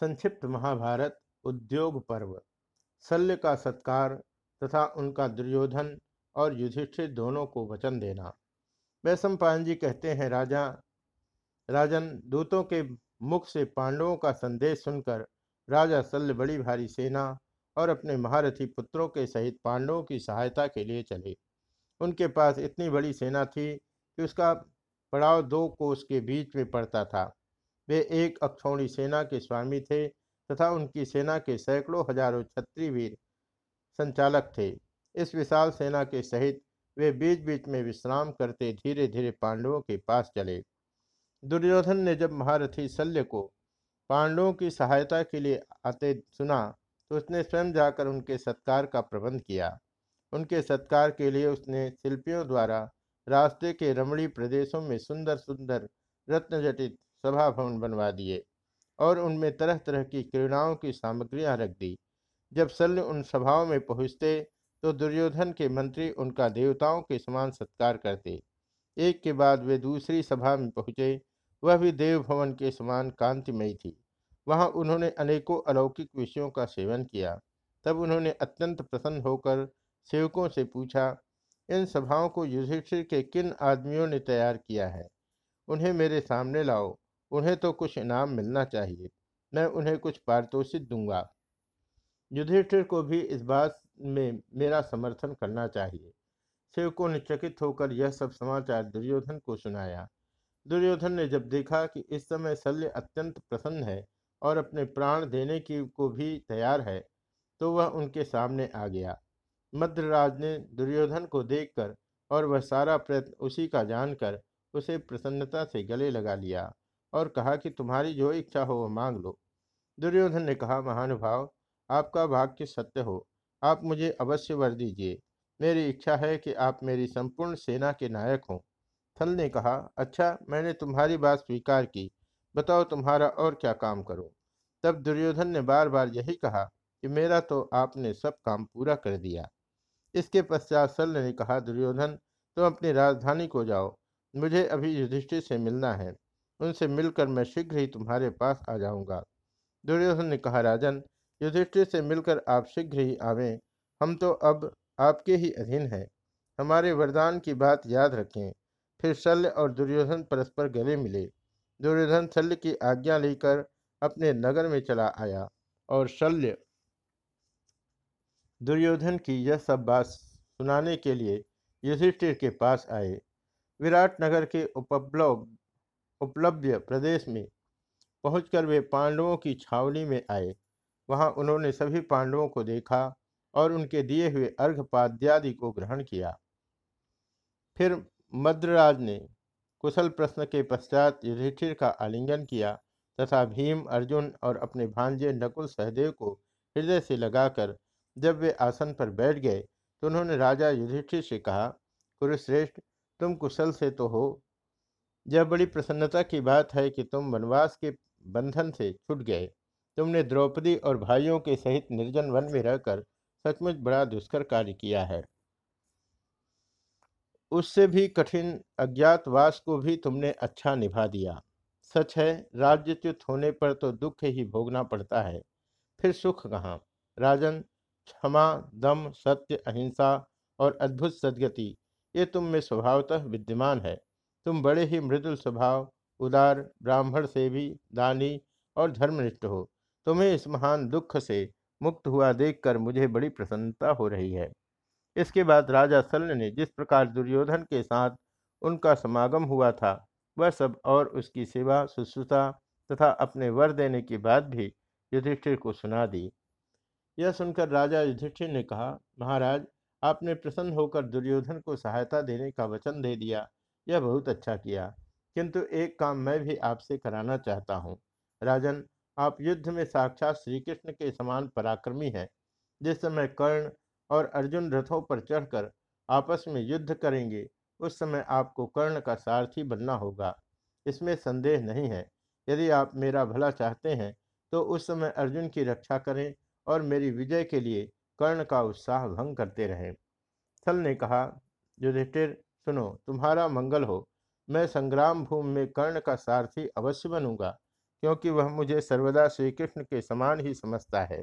संक्षिप्त महाभारत उद्योग पर्व। शल्य का सत्कार तथा उनका दुर्योधन और युधिष्ठिर दोनों को वचन देना। वैशम जी कहते हैं, राजा, राजन, दूतों के मुख से पांडवों का संदेश सुनकर राजा शल्य बड़ी भारी सेना और अपने महारथी पुत्रों के सहित पांडवों की सहायता के लिए चले। उनके पास इतनी बड़ी सेना थी कि उसका पड़ाव दो कोस के बीच में पड़ता था। वे एक अक्षौणी सेना के स्वामी थे तथा उनकी सेना के सैकड़ों हज़ारों छत्री वीर संचालक थे। इस विशाल सेना के सहित वे बीच बीच में विश्राम करते धीरे धीरे पांडवों के पास चले। दुर्योधन ने जब महारथी शल्य को पांडवों की सहायता के लिए आते सुना तो उसने स्वयं जाकर उनके सत्कार का प्रबंध किया। उनके सत्कार के लिए उसने शिल्पियों द्वारा रास्ते के रमणी प्रदेशों में सुंदर सुंदर रत्नजटित सभा भवन बनवा दिए और उनमें तरह तरह की क्रीड़ाओं की सामग्रियाँ रख दी। जब शल्य उन सभाओं में पहुँचते तो दुर्योधन के मंत्री उनका देवताओं के समान सत्कार करते। एक के बाद वे दूसरी सभा में पहुँचे, वह भी देव भवन के समान कांतिमयी थी। वहाँ उन्होंने अनेकों अलौकिक विषयों का सेवन किया। तब उन्होंने अत्यंत प्रसन्न होकर सेवकों से पूछा, इन सभाओं को युधिष्ठिर के किन आदमियों ने तैयार किया है? उन्हें मेरे सामने लाओ। उन्हें तो कुछ इनाम मिलना चाहिए, मैं उन्हें कुछ पारितोषिक दूँगा। युधिष्ठिर को भी इस बात में मेरा समर्थन करना चाहिए। सेवकों ने चकित होकर यह सब समाचार दुर्योधन को सुनाया। दुर्योधन ने जब देखा कि इस समय शल्य अत्यंत प्रसन्न है और अपने प्राण देने की को भी तैयार है तो वह उनके सामने आ गया। मद्रराज ने दुर्योधन को देखकर और वह सारा प्रयत्न उसी का जानकर उसे प्रसन्नता से गले लगा लिया। और कहा कि तुम्हारी जो इच्छा हो वह मांग लो। दुर्योधन ने कहा, महानुभाव, आपका वाक्य सत्य हो। आप मुझे अवश्य वर दीजिए। मेरी इच्छा है कि आप मेरी संपूर्ण सेना के नायक हों। थल ने कहा अच्छा मैंने तुम्हारी बात स्वीकार की। बताओ तुम्हारा और क्या काम करूँ? तब दुर्योधन ने बार बार यही कहा कि, मेरा तो आपने सब काम पूरा कर दिया। इसके पश्चात सल ने कहा, दुर्योधन, तुम अपनी राजधानी को जाओ। मुझे अभी युधिष्ठिर से मिलना है। उनसे मिलकर मैं शीघ्र ही तुम्हारे पास आ जाऊँगा। दुर्योधन ने कहा, राजन, युधिष्ठिर से मिलकर आप शीघ्र ही आवें। हम तो अब आपके ही अधीन हैं। हमारे वरदान की बात याद रखें। फिर शल्य और दुर्योधन परस्पर गले मिले। दुर्योधन शल्य की आज्ञा लेकर अपने नगर में चला आया और शल्य दुर्योधन की यह सब बात सुनाने के लिए युधिष्ठिर के पास आए। विराट नगर के उपलब्ध उपलब्ध प्रदेश में पहुंचकर वे पांडवों की छावनी में आए। वहाँ उन्होंने सभी पांडवों को देखा और उनके दिए हुए अर्घपाद्यादि को ग्रहण किया। फिर मद्रराज ने कुशल प्रश्न के पश्चात युधिष्ठिर का आलिंगन किया तथा भीम, अर्जुन और अपने भांजे नकुल सहदेव को हृदय से लगाकर जब वे आसन पर बैठ गए तो उन्होंने राजा युधिष्ठिर से कहा, कुरुश्रेष्ठ, तुम कुशल से तो हो यह बड़ी प्रसन्नता की बात है कि तुम वनवास के बंधन से छूट गए। तुमने द्रौपदी और भाइयों के सहित निर्जन वन में रहकर सचमुच बड़ा दुष्कर कार्य किया है। उससे भी कठिन अज्ञातवास को भी तुमने अच्छा निभा दिया। सच है, राज्यच्युत होने पर तो दुख ही भोगना पड़ता है। फिर सुख कहाँ? राजन, क्षमा, दम, सत्य, अहिंसा और अद्भुत सदगति, ये तुम में स्वभावतः विद्यमान है। तुम बड़े ही मृदुल स्वभाव, उदार, ब्राह्मण से भी दानी और धर्मनिष्ठ हो। तुम्हें इस महान दुख से मुक्त हुआ देखकर मुझे बड़ी प्रसन्नता हो रही है। इसके बाद राजा सल्ल ने जिस प्रकार दुर्योधन के साथ उनका समागम हुआ था, वह सब और उसकी सेवा शुश्रूषा तथा अपने वर देने की बात भी युधिष्ठिर को सुना दी। यह सुनकर राजा युधिष्ठिर ने कहा, महाराज, आपने प्रसन्न होकर दुर्योधन को सहायता देने का वचन दे दिया। यह बहुत अच्छा किया। किंतु एक काम मैं भी आपसे कराना चाहता हूँ। राजन, आप युद्ध में साक्षात श्री कृष्ण के समान पराक्रमी हैं। जिस समय कर्ण और अर्जुन रथों पर चढ़कर आपस में युद्ध करेंगे, उस समय आपको कर्ण का सारथी बनना होगा। इसमें संदेह नहीं है। यदि आप मेरा भला चाहते हैं तो उस समय अर्जुन की रक्षा करें और मेरी विजय के लिए कर्ण का उत्साह भंग करते रहें। स्थल ने कहा, युधिष्ठिर सुनो, तुम्हारा मंगल हो। मैं संग्राम भूमि में कर्ण का सारथी अवश्य बनूँगा, क्योंकि वह मुझे सर्वदा श्री कृष्ण के समान ही समझता है।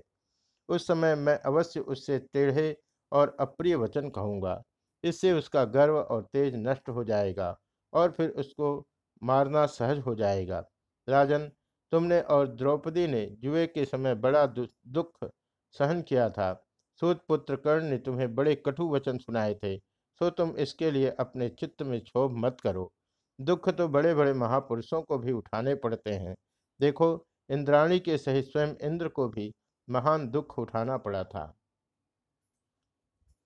उस समय मैं अवश्य उससे टेढ़े और अप्रिय वचन कहूँगा। इससे उसका गर्व और तेज नष्ट हो जाएगा और फिर उसको मारना सहज हो जाएगा। राजन, तुमने और द्रौपदी ने जुए के समय बड़ा दुख सहन किया था। सूत पुत्र कर्ण ने तुम्हें बड़े कटु वचन सुनाए थे। सो तुम इसके लिए अपने चित्त में क्षोभ मत करो। दुख तो बड़े बड़े महापुरुषों को भी उठाने पड़ते हैं। देखो, इंद्राणी के सहित स्वयं इंद्र को भी महान दुख उठाना पड़ा था।